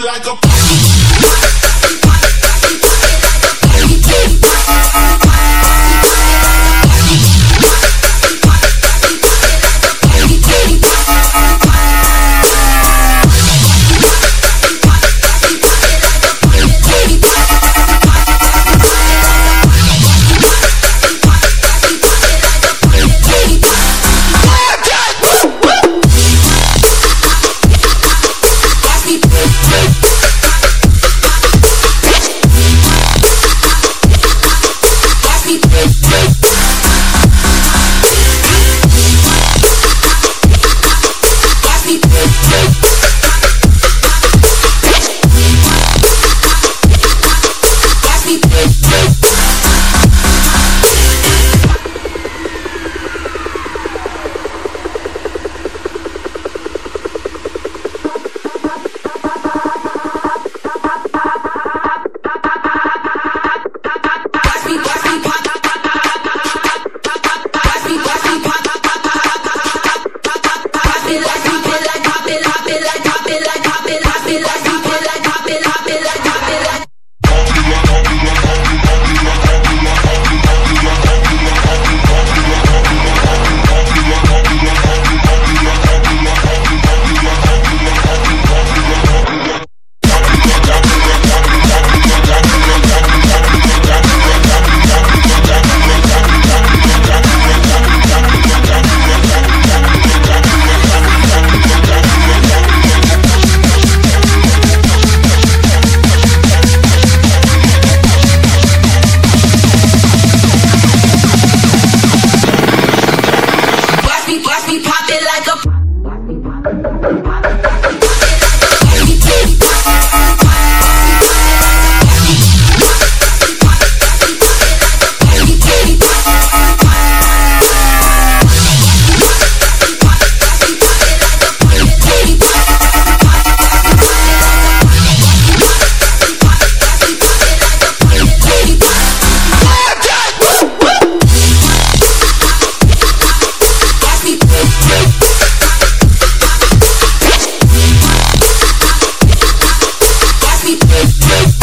like a. pop it like a. Every